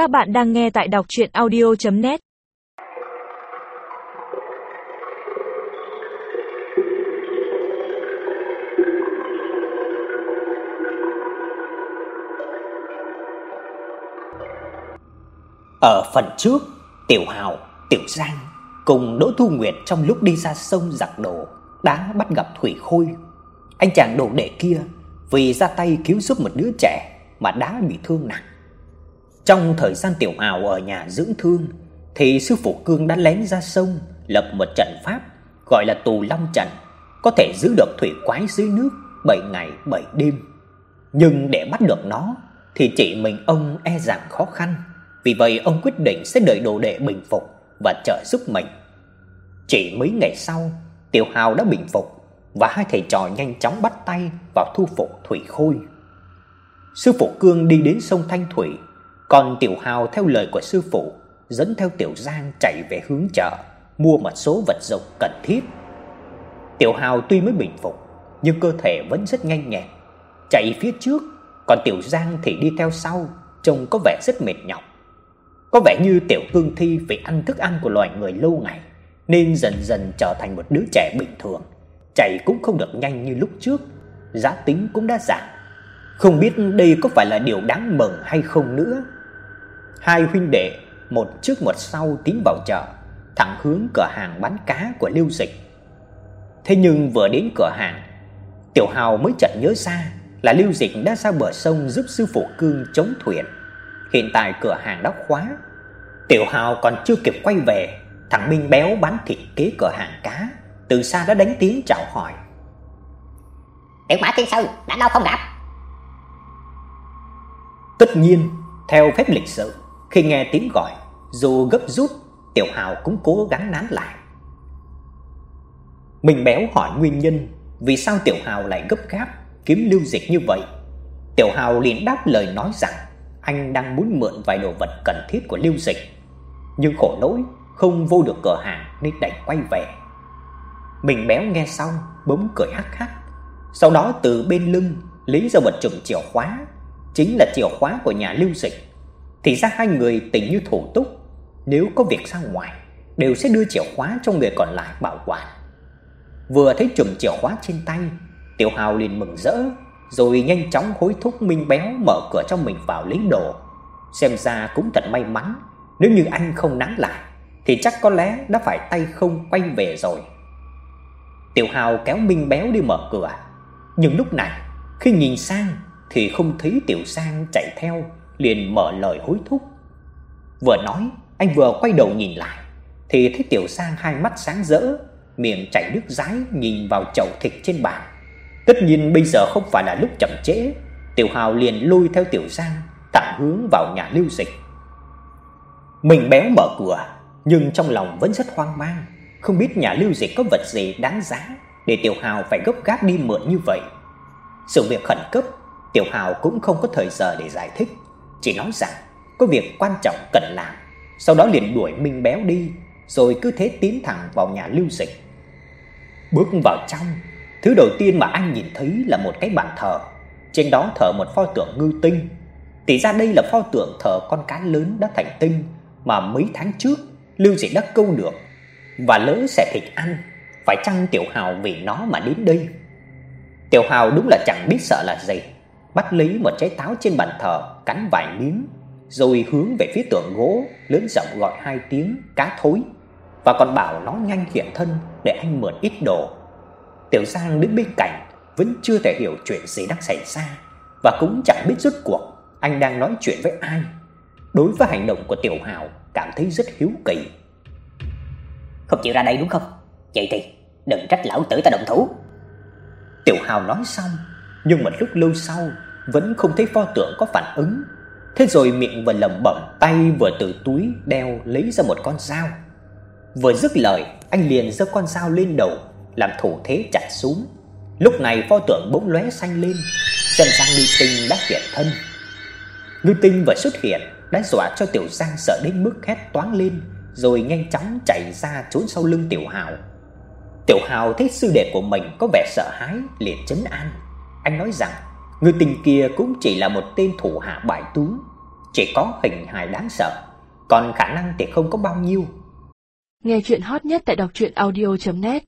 Các bạn đang nghe tại đọc chuyện audio.net Ở phần trước, Tiểu Hào, Tiểu Giang cùng Đỗ Thu Nguyệt trong lúc đi ra sông giặt đồ đã bắt gặp Thủy Khôi. Anh chàng đồ đệ kia vì ra tay cứu giúp một đứa trẻ mà đã bị thương nặng. Trong thời gian Tiểu Hào ở nhà dưỡng thương thì sư phụ Cương đã lén ra sông lập một trận pháp gọi là Tù Long trận, có thể giữ được thủy quái dưới nước 7 ngày 7 đêm. Nhưng để bắt được nó thì chỉ mình ông e rằng khó khăn. Vì vậy ông quyết định sẽ đợi đồ đệ bình phục và trợ giúp mình. Chỉ mấy ngày sau, Tiểu Hào đã bình phục và hai thầy trò nhanh chóng bắt tay vào thu phục Thủy Khôi. Sư phụ Cương đi đến sông Thanh Thủy, còn Tiểu Hào theo lời của sư phụ dẫn theo Tiểu Giang chạy về hướng chợ mua một số vật dụng cần thiết. Tiểu Hào tuy mới bình phục, nhưng cơ thể vẫn rất nhanh nhẹn, chạy phía trước, còn Tiểu Giang thì đi theo sau, trông có vẻ rất mệt nhọc. Có vẻ như Tiểu Cương Thi vì ăn thức ăn của loài người lâu ngày nên dần dần trở thành một đứa trẻ bình thường, chạy cũng không được nhanh như lúc trước, giá tính cũng đã giảm. Không biết đây có phải là điều đáng mừng hay không nữa. Hai huynh đệ, một trước một sau tiến vào chợ, thẳng hướng cửa hàng bán cá của Lưu Dịch. Thế nhưng vừa đến cửa hàng, Tiểu Hào mới chợt nhớ ra là Lưu Dịch đã ra bờ sông giúp sư phụ Cương chống thuyền. Hiện tại cửa hàng đã khóa. Tiểu Hào còn chưa kịp quay về, thằng Minh béo bán thịt kế cửa hàng cá, từ xa đã đánh tiếng chào hỏi. Tiểu Mã Tiên Sư, đã lâu không gặp. Tất nhiên, theo phép lịch sự, khi nghe tiếng gọi, dù gấp rút, Tiểu Hào cũng cố gắng nán lại. Mình béo hỏi nguyên nhân vì sao Tiểu Hào lại gấp gáp kiếm lưu dịch như vậy. Tiểu Hào liền đáp lời nói rằng anh đang muốn mượn vài đồ vật cần thiết của lưu dịch, nhưng khổ nỗi không vô được cửa hàng nên đành quay về. Mình béo nghe xong bỗng cười hắc hắc, sau đó từ bên lưng lấy ra một chùm chìa khóa, chính là chìa khóa của nhà lưu dịch. Thì ra hai người tình như thủ túc, nếu có việc ra ngoài đều sẽ đưa chìa khóa cho người còn lại bảo quản. Vừa thấy chùm chìa khóa trên tay, Tiểu Hào liền mừng rỡ, rồi nhanh chóng hối thúc Minh Béo mở cửa cho mình vào lấy đồ. Xem ra cũng thật may mắn, nếu như anh không nán lại thì chắc có lẽ đã phải tay không quay về rồi. Tiểu Hào kéo Minh Béo đi mở cửa, nhưng lúc này khi nhìn sang thì không thấy Tiểu Sang chạy theo, liền mở lời hối thúc. Vừa nói, anh vừa quay đầu nhìn lại thì thấy Tiểu Sang hai mắt sáng rỡ, miệng chảy nước dãi nhìn vào chậu thịt trên bàn. Tất nhiên bây giờ không phải là lúc chậm trễ, Tiểu Hào liền lui theo Tiểu Sang thẳng hướng vào nhà Lưu Dịch. Mình béo mở cửa, nhưng trong lòng vẫn rất hoang mang, không biết nhà Lưu Dịch có vật gì đáng giá để Tiểu Hào phải gấp gáp đi mượn như vậy. Sự việc khẩn cấp, Tiểu Hào cũng không có thời giờ để giải thích, chỉ nói rằng có việc quan trọng cần làm, sau đó liền đuổi Minh Béo đi, rồi cứ thế tiến thẳng vào nhà Lưu Dịch. Bước vào trong, thứ đầu tiên mà anh nhìn thấy là một cái bàn thờ, trên đó thờ một pho tượng ngư tinh. Thì ra đây là pho tượng thờ con cá lớn đã thành tinh mà mấy tháng trước Lưu Dịch đã câu được và lỡ sẽ thịt ăn, phải chăng Tiểu Hào vì nó mà đến đây? Tiểu Hào đúng là chẳng biết sợ là gì, bắt lấy một trái táo trên bàn thờ, cắn vài miếng, rồi hướng về phía tượng gỗ, lớn giọng gọi hai tiếng cá thối và còn bảo nó nhanh hiện thân để anh mượn ít đồ. Tiểu Giang đứng bên cạnh vẫn chưa thể hiểu chuyện gì đang xảy ra và cũng chẳng biết rốt cuộc anh đang nói chuyện với ai. Đối với hành động của Tiểu Hào cảm thấy rất hiếu kỳ. Không chịu ra đây đúng không? Vậy thì đừng trách lão tử ta động thủ. Tiểu Hào nói xong, nhưng một lúc lâu sau vẫn không thấy pho tượng có phản ứng. Thế rồi miệng vừa lẩm bẩm, tay vừa từ túi đeo lấy ra một con dao. Vừa dứt lời, anh liền giơ con dao lên đầu, làm thủ thế chặt xuống. Lúc này pho tượng bỗng lóe xanh lên, xem sang ngư tinh đã hiện thân. Ngư tinh vừa xuất hiện, đã dọa cho Tiểu Giang sợ đến mức hét toáng lên, rồi nhanh chóng chạy ra trốn sau lưng Tiểu Hào. Tiểu Hào thấy sư đệ của mình có vẻ sợ hãi, liền trấn an. Anh nói rằng, người tình kia cũng chỉ là một tên thủ hạ bại tướng, chỉ có hình hài đáng sợ, còn khả năng thì không có bao nhiêu. Nghe chuyện hot nhất tại đọc truyện audio net